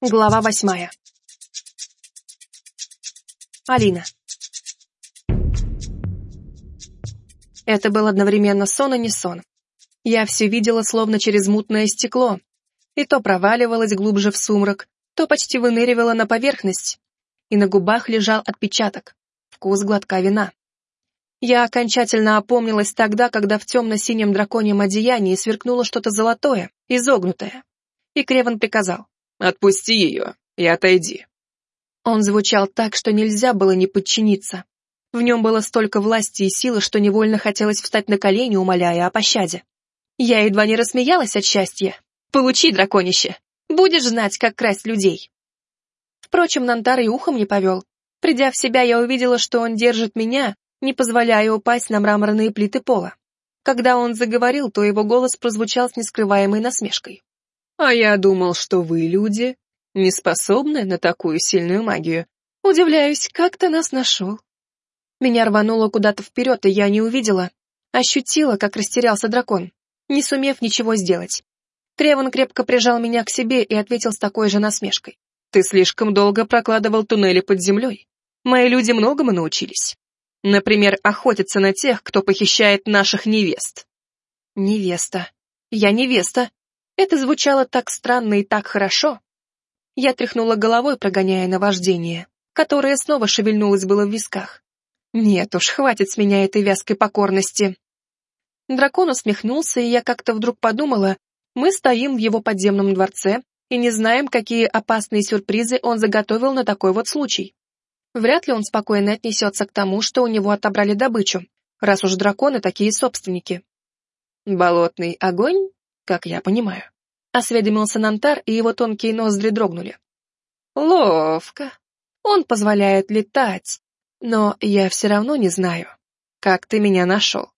Глава восьмая. Алина. Это был одновременно сон и не сон. Я все видела словно через мутное стекло, и то проваливалась глубже в сумрак, то почти выныривала на поверхность, и на губах лежал отпечаток, вкус глотка вина. Я окончательно опомнилась тогда, когда в темно-синем драконьем одеянии сверкнуло что-то золотое, изогнутое. И Креван приказал. «Отпусти ее и отойди». Он звучал так, что нельзя было не подчиниться. В нем было столько власти и силы, что невольно хотелось встать на колени, умоляя о пощаде. Я едва не рассмеялась от счастья. «Получи, драконище! Будешь знать, как красть людей!» Впрочем, Нантар и ухом не повел. Придя в себя, я увидела, что он держит меня, не позволяя упасть на мраморные плиты пола. Когда он заговорил, то его голос прозвучал с нескрываемой насмешкой. «А я думал, что вы, люди, не способны на такую сильную магию. Удивляюсь, как ты нас нашел?» Меня рвануло куда-то вперед, и я не увидела. Ощутила, как растерялся дракон, не сумев ничего сделать. Треван крепко прижал меня к себе и ответил с такой же насмешкой. «Ты слишком долго прокладывал туннели под землей. Мои люди многому научились. Например, охотиться на тех, кто похищает наших невест. Невеста. Я невеста. Это звучало так странно и так хорошо. Я тряхнула головой, прогоняя наваждение, которое снова шевельнулось было в висках. Нет уж, хватит с меня этой вязкой покорности. Дракон усмехнулся, и я как-то вдруг подумала, мы стоим в его подземном дворце и не знаем, какие опасные сюрпризы он заготовил на такой вот случай. Вряд ли он спокойно отнесется к тому, что у него отобрали добычу, раз уж драконы такие собственники. Болотный огонь, как я понимаю. Осведомился Нантар, и его тонкие ноздри дрогнули. Ловко. Он позволяет летать, но я все равно не знаю, как ты меня нашел.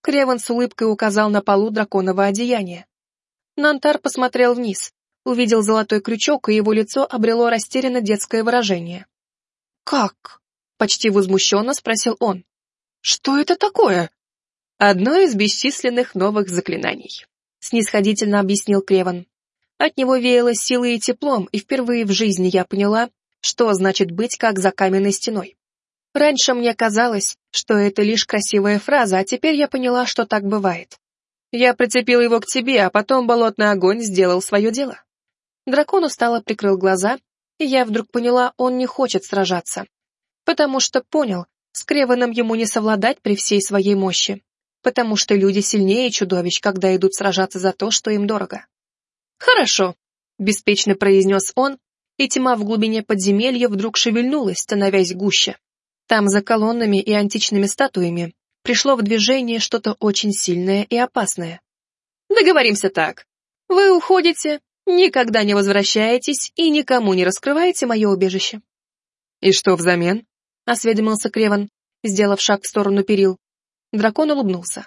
Креван с улыбкой указал на полу драконового одеяния. Нантар посмотрел вниз, увидел золотой крючок, и его лицо обрело растерянно детское выражение. «Как?» — почти возмущенно спросил он. «Что это такое?» «Одно из бесчисленных новых заклинаний», — снисходительно объяснил Креван. От него веяло силой и теплом, и впервые в жизни я поняла, что значит быть как за каменной стеной. Раньше мне казалось, что это лишь красивая фраза, а теперь я поняла, что так бывает. Я прицепил его к тебе, а потом болотный огонь сделал свое дело. Дракон устало прикрыл глаза и я вдруг поняла, он не хочет сражаться. Потому что понял, с Креваном ему не совладать при всей своей мощи. Потому что люди сильнее чудовищ, когда идут сражаться за то, что им дорого. «Хорошо», — беспечно произнес он, и тьма в глубине подземелья вдруг шевельнулась, становясь гуще. Там, за колоннами и античными статуями, пришло в движение что-то очень сильное и опасное. «Договоримся так. Вы уходите, Никогда не возвращаетесь и никому не раскрываете мое убежище. И что взамен? Осведомился Креван, сделав шаг в сторону перил. Дракон улыбнулся.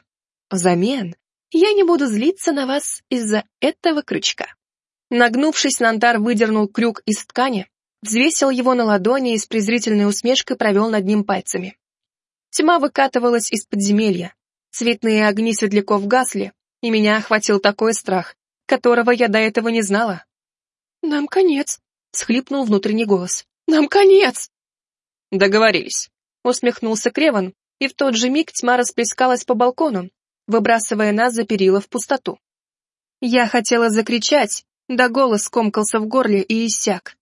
Взамен я не буду злиться на вас из-за этого крючка. Нагнувшись, Нантар выдернул крюк из ткани, взвесил его на ладони и с презрительной усмешкой провел над ним пальцами. Тьма выкатывалась из подземелья, цветные огни светляков гасли, и меня охватил такой страх, которого я до этого не знала. «Нам конец», — схлипнул внутренний голос. «Нам конец!» «Договорились», — усмехнулся Креван, и в тот же миг тьма расплескалась по балкону, выбрасывая нас за перила в пустоту. Я хотела закричать, да голос комкался в горле и иссяк.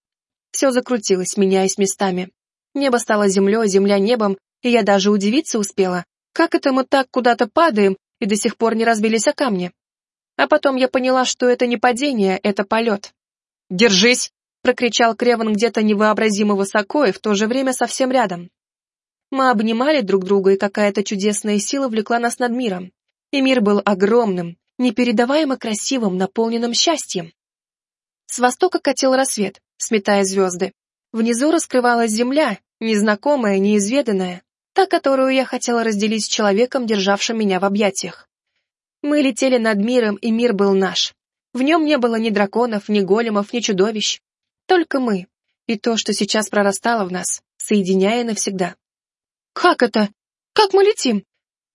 Все закрутилось, меняясь местами. Небо стало землей, земля небом, и я даже удивиться успела, как это мы так куда-то падаем и до сих пор не разбились о камни. А потом я поняла, что это не падение, это полет. «Держись!» — прокричал Креван где-то невообразимо высоко и в то же время совсем рядом. Мы обнимали друг друга, и какая-то чудесная сила влекла нас над миром. И мир был огромным, непередаваемо красивым, наполненным счастьем. С востока катил рассвет, сметая звезды. Внизу раскрывалась земля, незнакомая, неизведанная, та, которую я хотела разделить с человеком, державшим меня в объятиях. Мы летели над миром, и мир был наш. В нем не было ни драконов, ни големов, ни чудовищ. Только мы. И то, что сейчас прорастало в нас, соединяя навсегда. «Как это? Как мы летим?»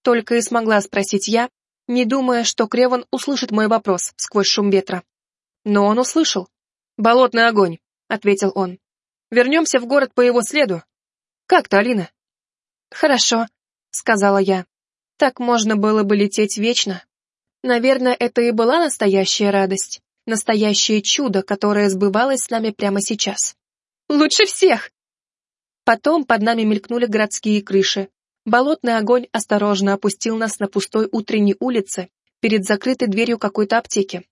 Только и смогла спросить я, не думая, что Креван услышит мой вопрос сквозь шум ветра. Но он услышал. «Болотный огонь», — ответил он. «Вернемся в город по его следу. Как ты, Алина?» «Хорошо», — сказала я. «Так можно было бы лететь вечно. Наверное, это и была настоящая радость, настоящее чудо, которое сбывалось с нами прямо сейчас. Лучше всех!» Потом под нами мелькнули городские крыши. Болотный огонь осторожно опустил нас на пустой утренней улице перед закрытой дверью какой-то аптеки.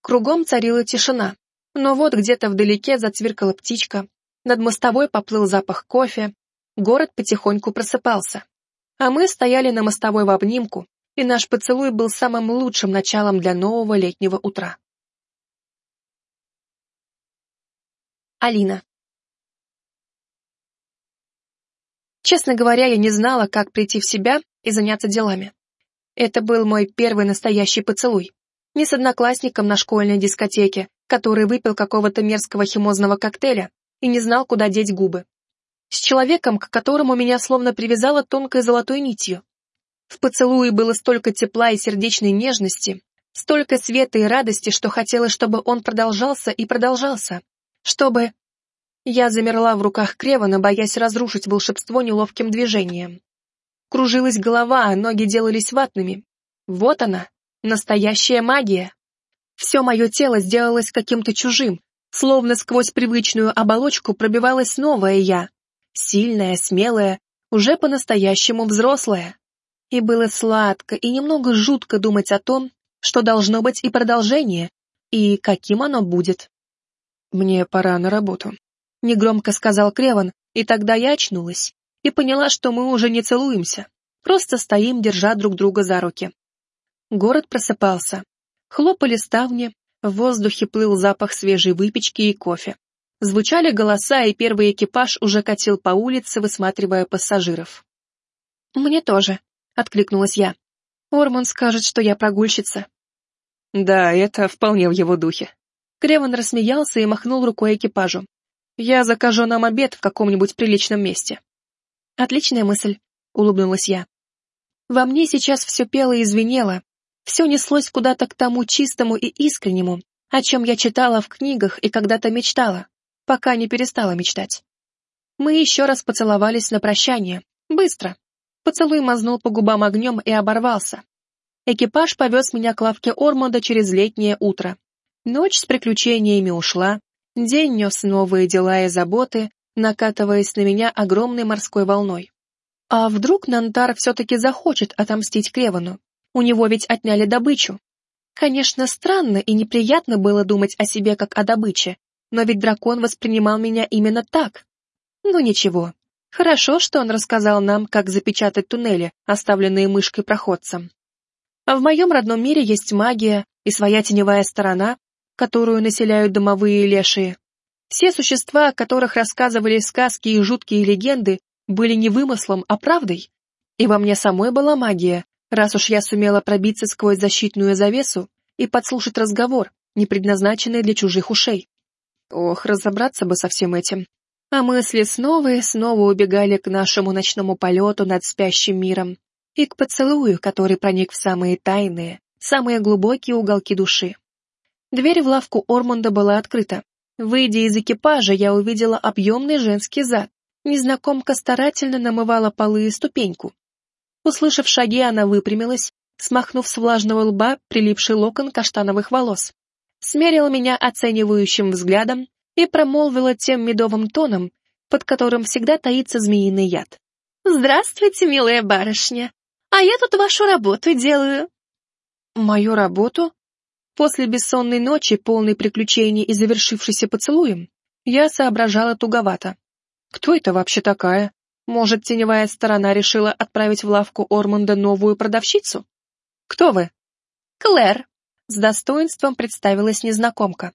Кругом царила тишина, но вот где-то вдалеке зацвиркала птичка, над мостовой поплыл запах кофе, город потихоньку просыпался. А мы стояли на мостовой в обнимку, и наш поцелуй был самым лучшим началом для нового летнего утра. Алина. Честно говоря, я не знала, как прийти в себя и заняться делами. Это был мой первый настоящий поцелуй. Не с одноклассником на школьной дискотеке, который выпил какого-то мерзкого химозного коктейля и не знал, куда деть губы. С человеком, к которому меня словно привязала тонкой золотой нитью. В поцелуе было столько тепла и сердечной нежности, столько света и радости, что хотела, чтобы он продолжался и продолжался. Чтобы... Я замерла в руках Кревана, боясь разрушить волшебство неловким движением. Кружилась голова, а ноги делались ватными. Вот она, настоящая магия. Все мое тело сделалось каким-то чужим, словно сквозь привычную оболочку пробивалось новое я. Сильное, смелое, уже по-настоящему взрослое. И было сладко и немного жутко думать о том, что должно быть и продолжение, и каким оно будет. «Мне пора на работу», — негромко сказал Креван, и тогда я очнулась и поняла, что мы уже не целуемся, просто стоим, держа друг друга за руки. Город просыпался. Хлопали ставни, в воздухе плыл запах свежей выпечки и кофе. Звучали голоса, и первый экипаж уже катил по улице, высматривая пассажиров. «Мне тоже», — откликнулась я. «Орман скажет, что я прогульщица». «Да, это вполне в его духе». Креван рассмеялся и махнул рукой экипажу. «Я закажу нам обед в каком-нибудь приличном месте». «Отличная мысль», — улыбнулась я. Во мне сейчас все пело и звенело, все неслось куда-то к тому чистому и искреннему, о чем я читала в книгах и когда-то мечтала, пока не перестала мечтать. Мы еще раз поцеловались на прощание, быстро. Поцелуй мазнул по губам огнем и оборвался. Экипаж повез меня к лавке Ормонда через летнее утро. Ночь с приключениями ушла, день нес новые дела и заботы, накатываясь на меня огромной морской волной. А вдруг Нантар все-таки захочет отомстить Кревану? У него ведь отняли добычу. Конечно, странно и неприятно было думать о себе как о добыче, но ведь дракон воспринимал меня именно так. Ну ничего. Хорошо, что он рассказал нам, как запечатать туннели, оставленные мышкой-проходцем. А в моем родном мире есть магия и своя теневая сторона, которую населяют домовые лешие. Все существа, о которых рассказывали сказки и жуткие легенды, были не вымыслом, а правдой. И во мне самой была магия, раз уж я сумела пробиться сквозь защитную завесу и подслушать разговор, не предназначенный для чужих ушей. Ох, разобраться бы со всем этим. А мысли снова и снова убегали к нашему ночному полету над спящим миром и к поцелую, который проник в самые тайные, самые глубокие уголки души. Дверь в лавку Ормонда была открыта, Выйдя из экипажа, я увидела объемный женский зад. Незнакомка старательно намывала полы и ступеньку. Услышав шаги, она выпрямилась, смахнув с влажного лба прилипший локон каштановых волос. Смерила меня оценивающим взглядом и промолвила тем медовым тоном, под которым всегда таится змеиный яд. «Здравствуйте, милая барышня! А я тут вашу работу делаю». «Мою работу?» После бессонной ночи, полной приключений и завершившейся поцелуем, я соображала туговато. Кто это вообще такая? Может, теневая сторона решила отправить в лавку Ормонда новую продавщицу? Кто вы? Клэр. С достоинством представилась незнакомка.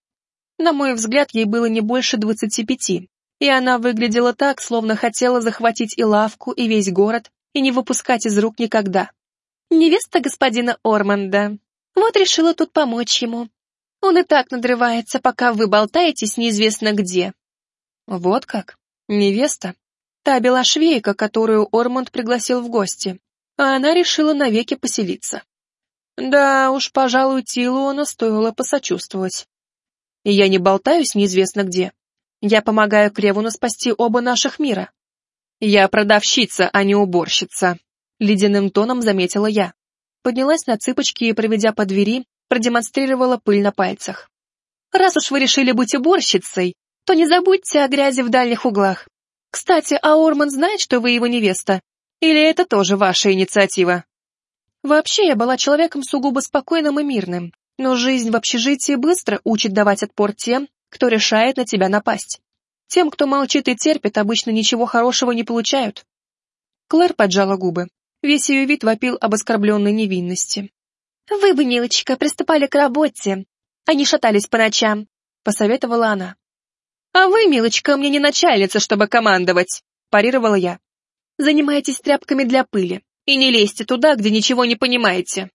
На мой взгляд, ей было не больше двадцати пяти, и она выглядела так, словно хотела захватить и лавку, и весь город, и не выпускать из рук никогда. Невеста господина Ормонда, вот решила тут помочь ему. Он и так надрывается, пока вы болтаетесь неизвестно где. Вот как? Невеста? Та белошвейка, которую Ормонд пригласил в гости, а она решила навеки поселиться. Да уж, пожалуй, Тилуону стоило посочувствовать. И я не болтаюсь неизвестно где. Я помогаю Кревуну спасти оба наших мира. Я продавщица, а не уборщица, ледяным тоном заметила я. Поднялась на цыпочки и, проведя по двери, продемонстрировала пыль на пальцах. Раз уж вы решили быть уборщицей, то не забудьте о грязи в дальних углах. Кстати, а Орман знает, что вы его невеста? Или это тоже ваша инициатива? Вообще, я была человеком сугубо спокойным и мирным, но жизнь в общежитии быстро учит давать отпор тем, кто решает на тебя напасть. Тем, кто молчит и терпит, обычно ничего хорошего не получают. Клэр поджала губы. Весь ее вид вопил об оскорбленной невинности. «Вы бы, милочка, приступали к работе, а не шатались по ночам», — посоветовала она. «А вы, милочка, мне не начальница, чтобы командовать», — парировала я. «Занимайтесь тряпками для пыли и не лезьте туда, где ничего не понимаете».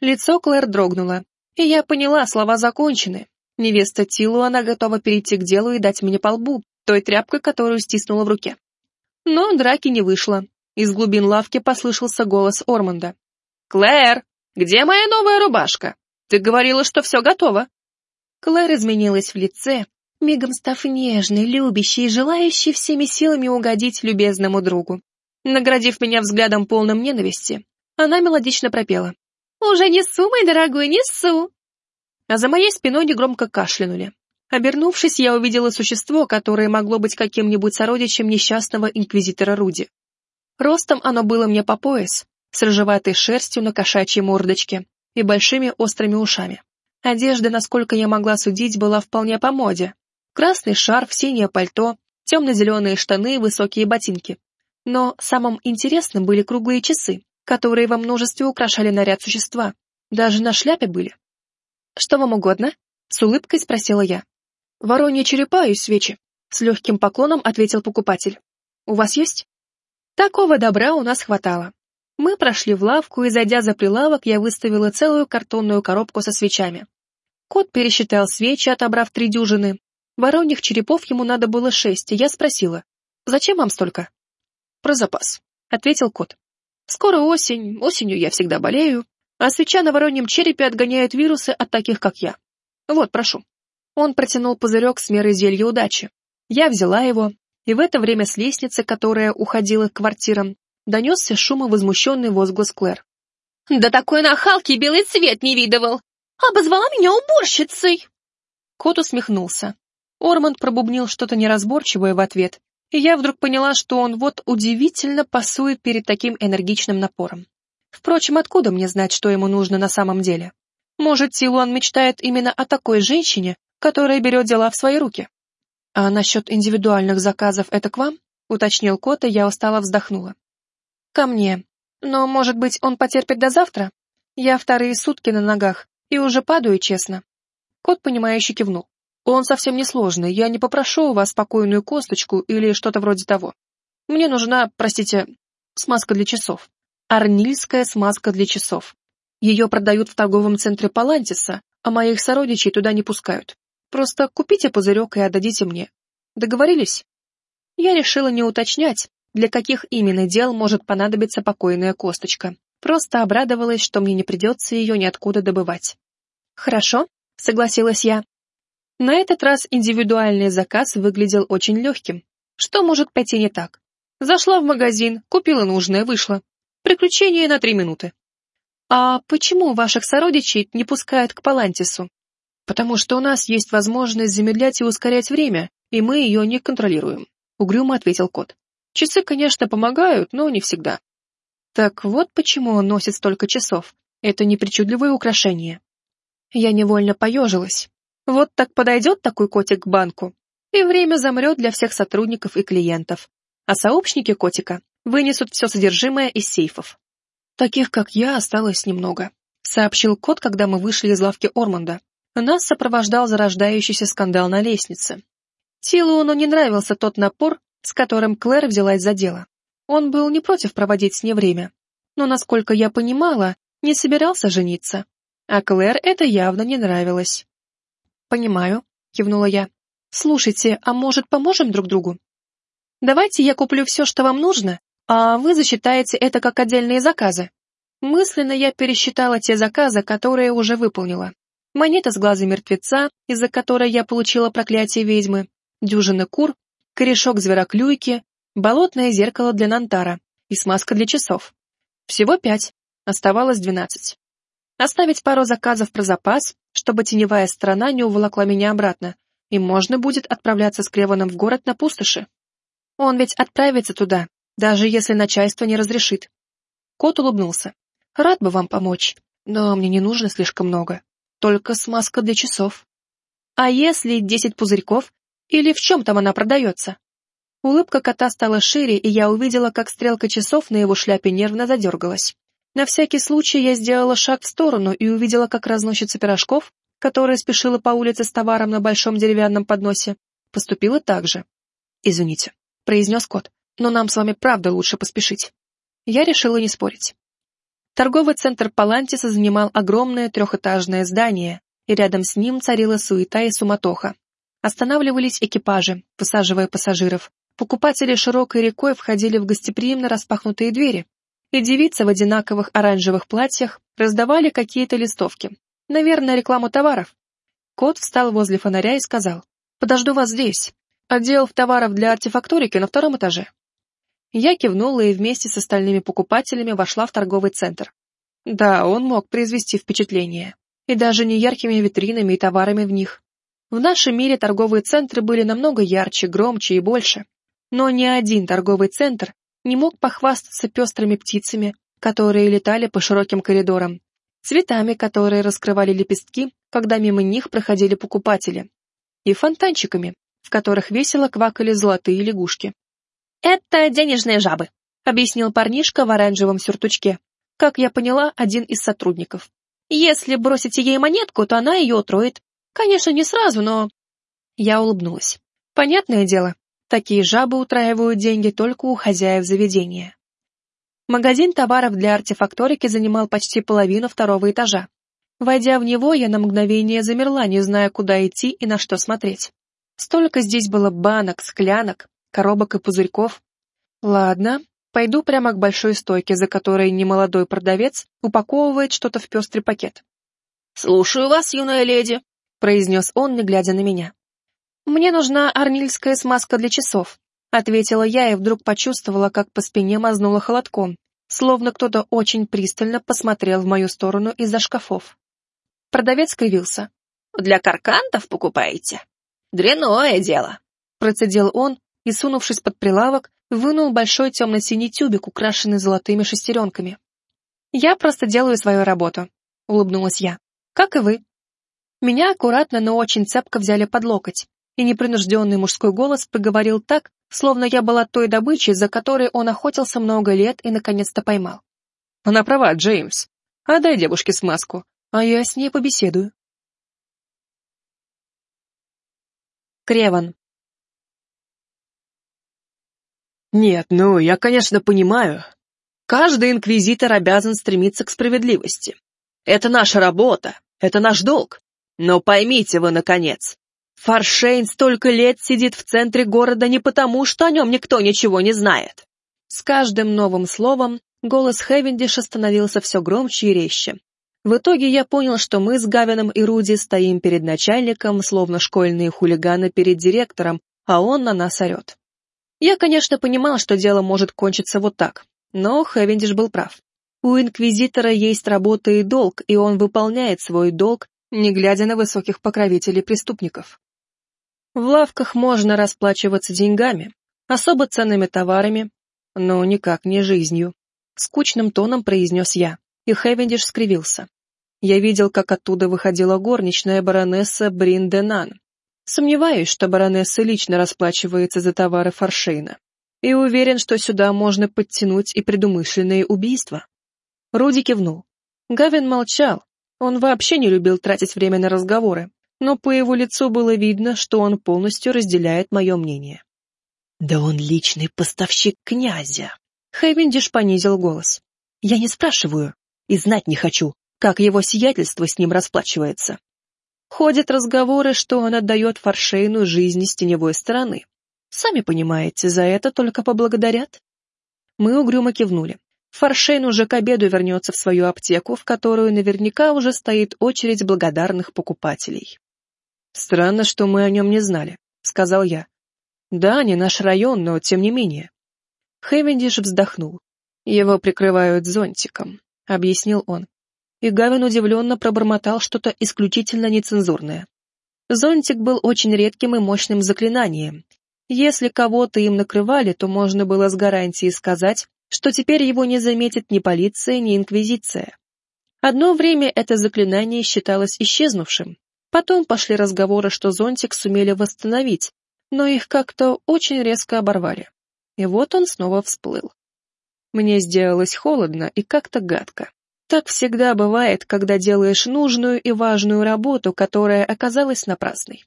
Лицо Клэр дрогнуло, и я поняла, слова закончены, Невеста Тилу она готова перейти к делу и дать мне по лбу, той тряпкой, которую стиснула в руке. Но драки не вышло. Из глубин лавки послышался голос Орманда. «Клэр, где моя новая рубашка? Ты говорила, что все готово». Клэр изменилась в лице, мигом став нежной, любящей и желающей всеми силами угодить любезному другу. Наградив меня взглядом полным ненависти, она мелодично пропела. «Уже несу, мой дорогой, несу!» а за моей спиной негромко кашлянули. Обернувшись, я увидела существо, которое могло быть каким-нибудь сородичем несчастного инквизитора Руди. Ростом оно было мне по пояс, с рыжеватой шерстью на кошачьей мордочке и большими острыми ушами. Одежда, насколько я могла судить, была вполне по моде. Красный шарф, синее пальто, темно-зеленые штаны и высокие ботинки. Но самым интересным были круглые часы, которые во множестве украшали наряд существа. Даже на шляпе были. «Что вам угодно?» — с улыбкой спросила я. «Вороньи черепа и свечи», — с легким поклоном ответил покупатель. «У вас есть?» Такого добра у нас хватало. Мы прошли в лавку, и, зайдя за прилавок, я выставила целую картонную коробку со свечами. Кот пересчитал свечи, отобрав три дюжины. Вороньих черепов ему надо было шесть, и я спросила, «Зачем вам столько?» «Про запас», — ответил кот. «Скоро осень, осенью я всегда болею, а свеча на вороньем черепе отгоняет вирусы от таких, как я. Вот, прошу. Он протянул пузырек с мерой зелья удачи. Я взяла его, и в это время с лестницы, которая уходила к квартирам, донесся шум и возмущенный возглас Клэр. «Да такой нахалки белый цвет не видывал! Обозвала меня уборщицей!» Кот усмехнулся. Ормонд пробубнил что-то неразборчивое в ответ, и я вдруг поняла, что он вот удивительно пасует перед таким энергичным напором. Впрочем, откуда мне знать, что ему нужно на самом деле? Может, Силуан мечтает именно о такой женщине, которая берет дела в свои руки? А насчет индивидуальных заказов это к вам? Уточнил кот, и я устало вздохнула. Ко мне. Но, может быть, он потерпит до завтра? Я вторые сутки на ногах и уже падаю, честно. Кот, понимающе кивнул. Он совсем не сложный, я не попрошу у вас спокойную косточку или что-то вроде того. Мне нужна, простите, смазка для часов. Арнильская смазка для часов. Ее продают в торговом центре Палантиса, а моих сородичей туда не пускают. Просто купите пузырек и отдадите мне. Договорились? Я решила не уточнять, для каких именно дел может понадобиться покойная косточка. Просто обрадовалась, что мне не придется ее ниоткуда добывать. «Хорошо», — согласилась я. На этот раз индивидуальный заказ выглядел очень легким. Что может пойти не так? Зашла в магазин, купила нужное, вышла. Приключение на три минуты. А почему ваших сородичей не пускают к Палантису? Потому что у нас есть возможность замедлять и ускорять время, и мы ее не контролируем, угрюмо ответил кот. Часы, конечно, помогают, но не всегда. Так вот почему он носит столько часов. Это не причудливое украшение. Я невольно поежилась. Вот так подойдет такой котик к банку, и время замрет для всех сотрудников и клиентов. А сообщники котика вынесут все содержимое из сейфов. Таких, как я, осталось немного, сообщил кот, когда мы вышли из лавки Ормонда. Нас сопровождал зарождающийся скандал на лестнице. Тилуону не нравился тот напор, с которым Клэр взялась за дело. Он был не против проводить с ней время, но, насколько я понимала, не собирался жениться. А Клэр это явно не нравилось. «Понимаю», — кивнула я. «Слушайте, а может, поможем друг другу? Давайте я куплю все, что вам нужно, а вы засчитаете это как отдельные заказы. Мысленно я пересчитала те заказы, которые уже выполнила. Монета с глаза мертвеца, из-за которой я получила проклятие ведьмы, дюжина кур, корешок звероклюйки, болотное зеркало для Нантара и смазка для часов. Всего пять, оставалось двенадцать. Оставить пару заказов про запас, чтобы теневая сторона не уволокла меня обратно, и можно будет отправляться с Креваном в город на пустоши. Он ведь отправится туда, даже если начальство не разрешит. Кот улыбнулся. Рад бы вам помочь, но мне не нужно слишком много. Только смазка для часов. А если десять пузырьков? Или в чем там она продается? Улыбка кота стала шире, и я увидела, как стрелка часов на его шляпе нервно задергалась. На всякий случай я сделала шаг в сторону и увидела, как разносчица пирожков, которая спешила по улице с товаром на большом деревянном подносе, поступила так же. «Извините», — произнес кот, — «но нам с вами правда лучше поспешить». Я решила не спорить. Торговый центр Палантиса занимал огромное трехэтажное здание, и рядом с ним царила суета и суматоха. Останавливались экипажи, высаживая пассажиров. Покупатели широкой рекой входили в гостеприимно распахнутые двери, и девицы в одинаковых оранжевых платьях раздавали какие-то листовки. Наверное, рекламу товаров. Кот встал возле фонаря и сказал, «Подожду вас здесь. Отдел товаров для артефакторики на втором этаже». Я кивнула и вместе с остальными покупателями вошла в торговый центр. Да, он мог произвести впечатление. И даже не яркими витринами и товарами в них. В нашем мире торговые центры были намного ярче, громче и больше. Но ни один торговый центр не мог похвастаться пестрыми птицами, которые летали по широким коридорам, цветами, которые раскрывали лепестки, когда мимо них проходили покупатели, и фонтанчиками, в которых весело квакали золотые лягушки. «Это денежные жабы», — объяснил парнишка в оранжевом сюртучке. Как я поняла, один из сотрудников. «Если бросите ей монетку, то она ее утроит. Конечно, не сразу, но...» Я улыбнулась. Понятное дело, такие жабы утраивают деньги только у хозяев заведения. Магазин товаров для артефакторики занимал почти половину второго этажа. Войдя в него, я на мгновение замерла, не зная, куда идти и на что смотреть. Столько здесь было банок, склянок, коробок и пузырьков. Ладно, пойду прямо к большой стойке, за которой немолодой продавец упаковывает что-то в пестрый пакет. «Слушаю вас, юная леди», — произнес он, не глядя на меня. «Мне нужна арнильская смазка для часов», — ответила я и вдруг почувствовала, как по спине мазнуло холодком, словно кто-то очень пристально посмотрел в мою сторону из-за шкафов. Продавец скривился. «Для каркантов покупаете? Дряное дело», — процедил он, и, сунувшись под прилавок, вынул большой темно-синий тюбик, украшенный золотыми шестеренками. «Я просто делаю свою работу», — улыбнулась я. «Как и вы». Меня аккуратно, но очень цепко взяли под локоть, и непринужденный мужской голос проговорил так, словно я была той добычей, за которой он охотился много лет и наконец-то поймал. «Она права, Джеймс. Отдай девушке смазку, а я с ней побеседую». Креван. Нет, ну, я, конечно, понимаю. Каждый инквизитор обязан стремиться к справедливости. Это наша работа, это наш долг. Но поймите вы, наконец, Фаршейн столько лет сидит в центре города не потому, что о нем никто ничего не знает. С каждым новым словом голос Хевендиша становился все громче и резче. В итоге я понял, что мы с Гавином и Руди стоим перед начальником, словно школьные хулиганы перед директором, а он на нас орет. Я, конечно, понимал, что дело может кончиться вот так, но Хевендиш был прав. У Инквизитора есть работа и долг, и он выполняет свой долг, не глядя на высоких покровителей преступников. В лавках можно расплачиваться деньгами, особо ценными товарами, но никак не жизнью. Скучным тоном произнес я, и Хевендиш скривился. Я видел, как оттуда выходила горничная баронесса Бринденан. Сомневаюсь, что баронесса лично расплачивается за товары Форшейна. И уверен, что сюда можно подтянуть и предумышленные убийства. Руди кивнул. Гавин молчал. Он вообще не любил тратить время на разговоры, но по его лицу было видно, что он полностью разделяет мое мнение. «Да он личный поставщик князя!» Хэвендиш понизил голос. «Я не спрашиваю и знать не хочу, как его сиятельство с ним расплачивается. Ходят разговоры, что он отдает Форшейну жизни с теневой стороны. Сами понимаете, за это только поблагодарят. Мы угрюмо кивнули. Форшейн уже к обеду вернется в свою аптеку, в которую наверняка уже стоит очередь благодарных покупателей. «Странно, что мы о нем не знали», — сказал я. Да, не наш район, но тем не менее. Хевендиш вздохнул. Его прикрывают зонтиком, объяснил он. И Гавин удивленно пробормотал что-то исключительно нецензурное. Зонтик был очень редким и мощным заклинанием. Если кого-то им накрывали, то можно было с гарантией сказать, что теперь его не заметит ни полиция, ни инквизиция. Одно время это заклинание считалось исчезнувшим. Потом пошли разговоры, что зонтик сумели восстановить, но их как-то очень резко оборвали. И вот он снова всплыл. Мне сделалось холодно и как-то гадко. Так всегда бывает, когда делаешь нужную и важную работу, которая оказалась напрасной.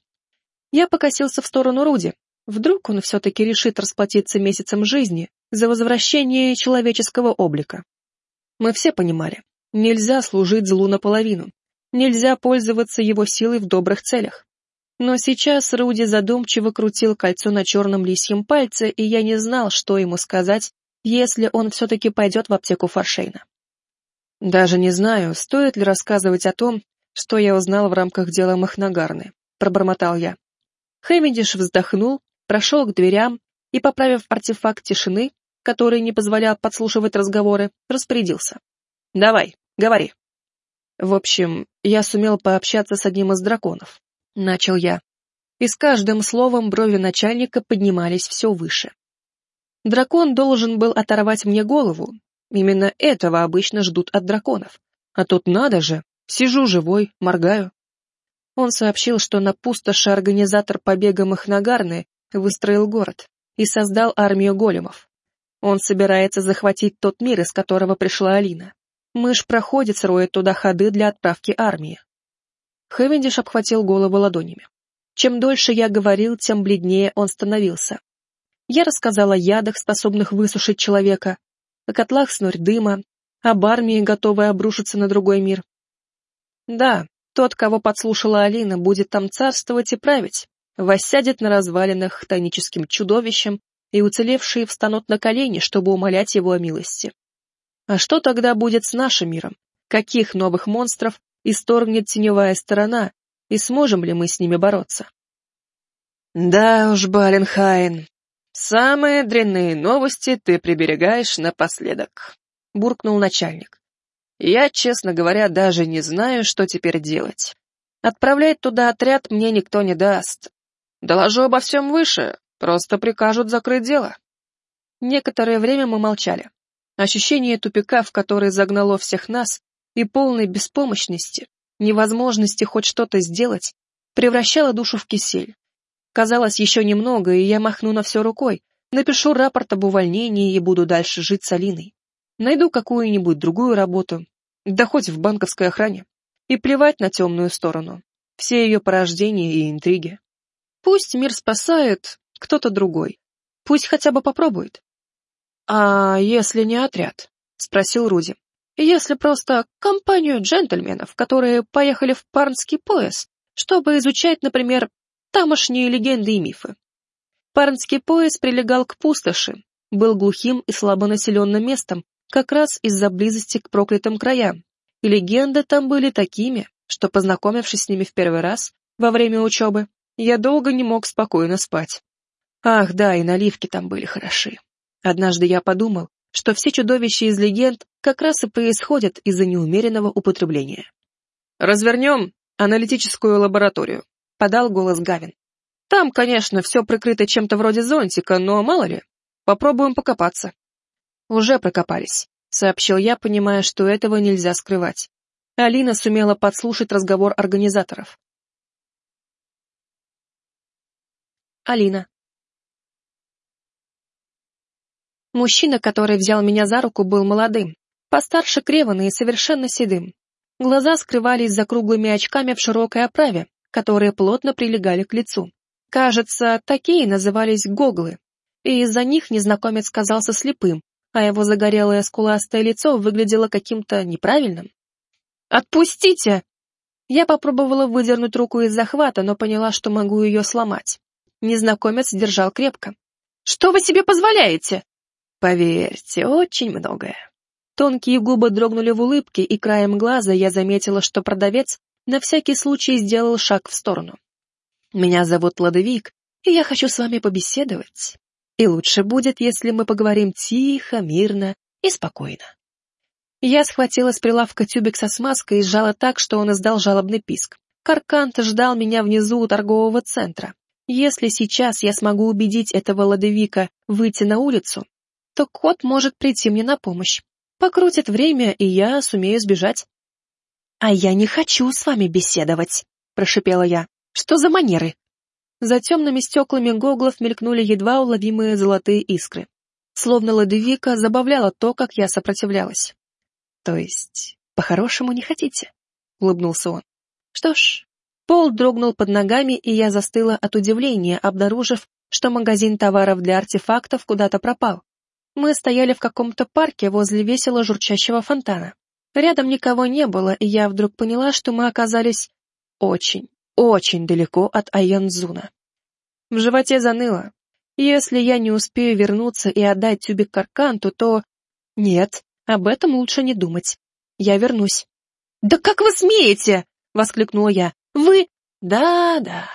Я покосился в сторону Руди. Вдруг он все-таки решит расплатиться месяцем жизни за возвращение человеческого облика. Мы все понимали, нельзя служить злу наполовину, нельзя пользоваться его силой в добрых целях. Но сейчас Руди задумчиво крутил кольцо на черном лисьем пальце, и я не знал, что ему сказать, если он все-таки пойдет в аптеку Фаршейна. Даже не знаю, стоит ли рассказывать о том, что я узнал в рамках дела Махнагарны, пробормотал я. Хэмидиш вздохнул, прошел к дверям и, поправив артефакт тишины, который не позволял подслушивать разговоры, распорядился. «Давай, говори». В общем, я сумел пообщаться с одним из драконов начал я. И с каждым словом брови начальника поднимались все выше. Дракон должен был оторвать мне голову. Именно этого обычно ждут от драконов. А тут надо же, сижу живой, моргаю. Он сообщил, что на пустоши организатор побега Махнагарны выстроил город и создал армию големов. Он собирается захватить тот мир, из которого пришла Алина. Мышь проходит, роет туда ходы для отправки армии. Хевендиш обхватил голову ладонями. Чем дольше я говорил, тем бледнее он становился. Я рассказала о ядах, способных высушить человека, о котлах снорь дыма, об армии, готовой обрушиться на другой мир. Да, тот, кого подслушала Алина, будет там царствовать и править, воссядет на развалинах тоническим чудовищем, и уцелевшие встанут на колени, чтобы умолять его о милости. А что тогда будет с нашим миром? Каких новых монстров исторгнет теневая сторона, и сможем ли мы с ними бороться? Да уж, Баленхайн, самые дрянные новости ты приберегаешь напоследок, буркнул начальник. Я, честно говоря, даже не знаю, что теперь делать. Отправлять туда отряд мне никто не даст. Доложу обо всем выше, просто прикажут закрыть дело. Некоторое время мы молчали. Ощущение тупика, в который загнало всех нас, и полной беспомощности, невозможности хоть что-то сделать, превращала душу в кисель. Казалось, еще немного, и я махну на все рукой, напишу рапорт об увольнении и буду дальше жить с Алиной. Найду какую-нибудь другую работу, да хоть в банковской охране. И плевать на темную сторону, все ее порождения и интриги. Пусть мир спасает кто-то другой, пусть хотя бы попробует. «А если не отряд?» — спросил Руди. Если просто компанию джентльменов, которые поехали в Парнский пояс, чтобы изучать, например, тамошние легенды и мифы. Парнский пояс прилегал к пустоши, был глухим и слабонаселенным местом, как раз из-за близости к проклятым краям, и легенды там были такими, что, познакомившись с ними в первый раз, во время учебы, я долго не мог спокойно спать. Ах, да, и наливки там были хороши. Однажды я подумал, что все чудовища из легенд как раз и происходят из-за неумеренного употребления. «Развернем аналитическую лабораторию», — подал голос Гавин. «Там, конечно, все прикрыто чем-то вроде зонтика, но мало ли. Попробуем покопаться». «Уже прокопались», — сообщил я, понимая, что этого нельзя скрывать. Алина сумела подслушать разговор организаторов. Алина. Мужчина, который взял меня за руку, был молодым, постарше Кревана и совершенно седым. Глаза скрывались за круглыми очками в широкой оправе, которые плотно прилегали к лицу. Кажется, такие назывались гоглы, и из-за них незнакомец казался слепым, а его загорелое скуластое лицо выглядело каким-то неправильным. «Отпустите!» Я попробовала выдернуть руку из захвата, но поняла, что могу ее сломать. Незнакомец держал крепко. «Что вы себе позволяете?» Поверьте, очень многое. Тонкие губы дрогнули в улыбке, и краем глаза я заметила, что продавец на всякий случай сделал шаг в сторону. Меня зовут Ладовик, и я хочу с вами побеседовать. И лучше будет, если мы поговорим тихо, мирно и спокойно. Я схватила с прилавка тюбик со смазкой и сжала так, что он издал жалобный писк. Каркант ждал меня внизу у торгового центра. Если сейчас я смогу убедить этого ладовика выйти на улицу, то кот может прийти мне на помощь. Покрутит время, и я сумею сбежать. «А я не хочу с вами беседовать», — прошипела я. «Что за манеры?» За темными стеклами гоглов мелькнули едва уловимые золотые искры. Словно ладовика забавляла то, как я сопротивлялась. «То есть, по-хорошему не хотите?» — улыбнулся он. «Что ж...» Пол дрогнул под ногами, и я застыла от удивления, обнаружив, что магазин товаров для артефактов куда-то пропал. Мы стояли в каком-то парке возле весело журчащего фонтана. Рядом никого не было, и я вдруг поняла, что мы оказались очень, очень далеко от Айянзуна. В животе заныло. Если я не успею вернуться и отдать тюбик Карканту, то... Нет, об этом лучше не думать. Я вернусь. «Да как вы смеете?» — воскликнула я. «Вы...» «Да-да».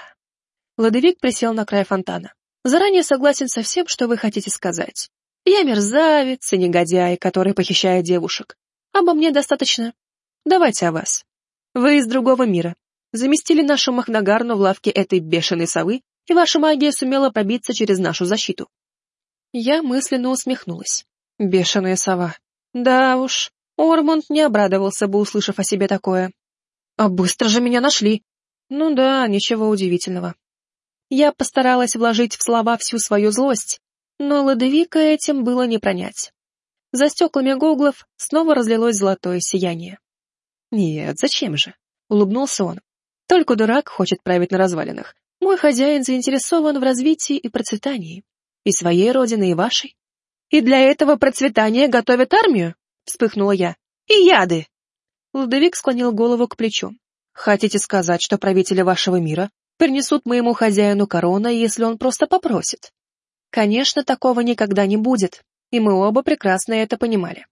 Ладовик присел на край фонтана. «Заранее согласен со всем, что вы хотите сказать. Я мерзавец и негодяй, который похищает девушек. Обо мне достаточно. Давайте о вас. Вы из другого мира. Заместили нашу Махнагарну в лавке этой бешеной совы, и ваша магия сумела пробиться через нашу защиту. Я мысленно усмехнулась. Бешеная сова. Да уж, Ормонд не обрадовался бы, услышав о себе такое. А быстро же меня нашли. Ну да, ничего удивительного. Я постаралась вложить в слова всю свою злость, но Ладовика этим было не пронять. За стеклами гоглов снова разлилось золотое сияние. «Нет, зачем же?» — улыбнулся он. «Только дурак хочет править на развалинах. Мой хозяин заинтересован в развитии и процветании. И своей родины, и вашей. И для этого процветания готовят армию?» — вспыхнула я. «И яды!» Лудовик склонил голову к плечу. «Хотите сказать, что правители вашего мира принесут моему хозяину корона, если он просто попросит?» Конечно, такого никогда не будет, и мы оба прекрасно это понимали.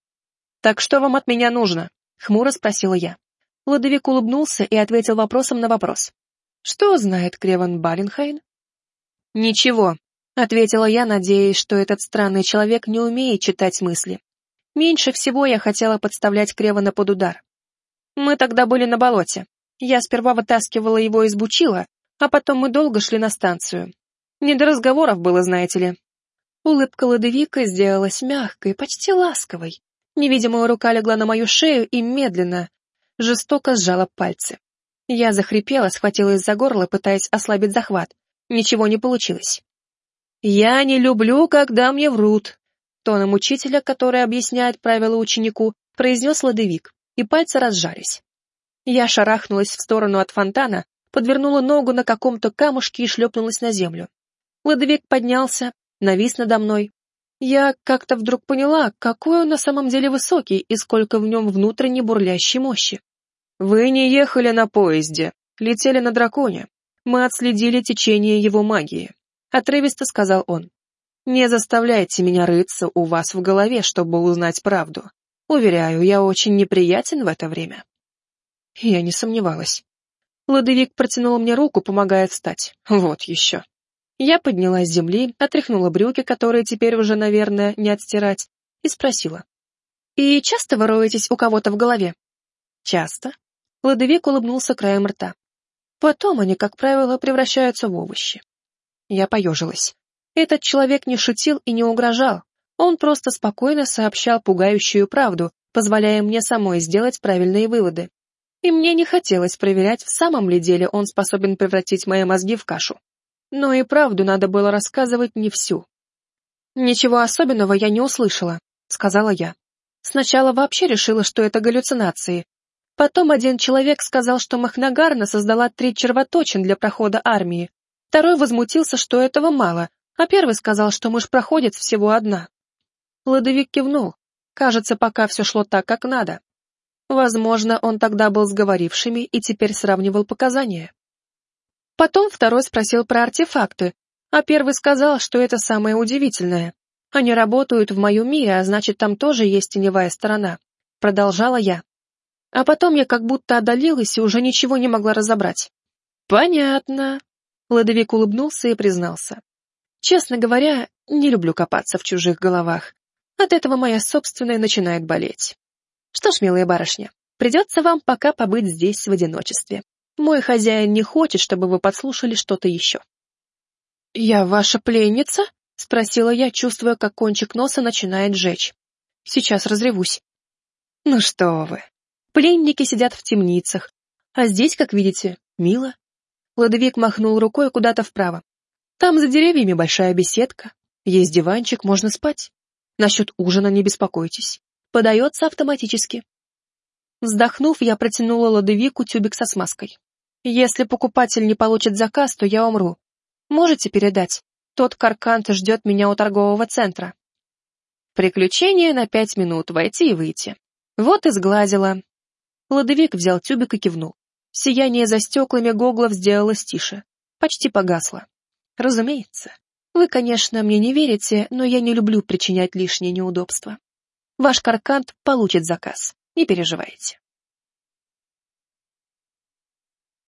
«Так что вам от меня нужно?» — хмуро спросила я. Ладовик улыбнулся и ответил вопросом на вопрос. «Что знает Креван Баленхайн?» «Ничего», — ответила я, надеясь, что этот странный человек не умеет читать мысли. Меньше всего я хотела подставлять Кревана под удар. Мы тогда были на болоте. Я сперва вытаскивала его из бучила, а потом мы долго шли на станцию. Не до разговоров было, знаете ли. Улыбка Ладовика сделалась мягкой, почти ласковой. Невидимая рука легла на мою шею и медленно, жестоко сжала пальцы. Я захрипела, схватилась за горло, пытаясь ослабить захват. Ничего не получилось. «Я не люблю, когда мне врут», — тоном учителя, который объясняет правила ученику, произнес Ладовик, и пальцы разжались. Я шарахнулась в сторону от фонтана, подвернула ногу на каком-то камушке и шлепнулась на землю. Ладовик поднялся, навис надо мной. Я как-то вдруг поняла, какой он на самом деле высокий и сколько в нем внутренней бурлящей мощи. «Вы не ехали на поезде, летели на драконе. Мы отследили течение его магии», — отрывисто сказал он. «Не заставляйте меня рыться у вас в голове, чтобы узнать правду. Уверяю, я очень неприятен в это время». Я не сомневалась. Ладовик протянул мне руку, помогая встать. Вот еще. Я поднялась с земли, отряхнула брюки, которые теперь уже, наверное, не отстирать, и спросила. «И часто вы у кого-то в голове?» «Часто». Ладовик улыбнулся краем рта. Потом они, как правило, превращаются в овощи. Я поежилась. Этот человек не шутил и не угрожал. Он просто спокойно сообщал пугающую правду, позволяя мне самой сделать правильные выводы. И мне не хотелось проверять, в самом ли деле он способен превратить мои мозги в кашу. Но и правду надо было рассказывать не всю. «Ничего особенного я не услышала», — сказала я. Сначала вообще решила, что это галлюцинации. Потом один человек сказал, что Махнагарна создала три червоточин для прохода армии. Второй возмутился, что этого мало, а первый сказал, что мышь проходит всего одна. Ладовик кивнул. Кажется, пока все шло так, как надо. Возможно, он тогда был сговорившими и теперь сравнивал показания. Потом второй спросил про артефакты, а первый сказал, что это самое удивительное. Они работают в моем мире, а значит, там тоже есть теневая сторона. Продолжала я. А потом я как будто одолелась и уже ничего не могла разобрать. Понятно. Ладовик улыбнулся и признался. Честно говоря, не люблю копаться в чужих головах. От этого моя собственная начинает болеть. Что ж, милая барышня, придется вам пока побыть здесь в одиночестве. Мой хозяин не хочет, чтобы вы подслушали что-то еще. «Я ваша пленница?» — спросила я, чувствуя, как кончик носа начинает жечь. «Сейчас разревусь». «Ну что вы, пленники сидят в темницах, а здесь, как видите, мило». Ладовик махнул рукой куда-то вправо. «Там за деревьями большая беседка, есть диванчик, можно спать. Насчет ужина не беспокойтесь, подается автоматически». Вздохнув, я протянула Ладовику тюбик со смазкой. «Если покупатель не получит заказ, то я умру. Можете передать? Тот каркант ждет меня у торгового центра. Приключение на пять минут, войти и выйти. Вот и сглазила. Ладовик взял тюбик и кивнул. Сияние за стеклами гоглов сделалось тише. Почти погасло. Разумеется. Вы, конечно, мне не верите, но я не люблю причинять лишние неудобства. Ваш каркант получит заказ. Не переживайте.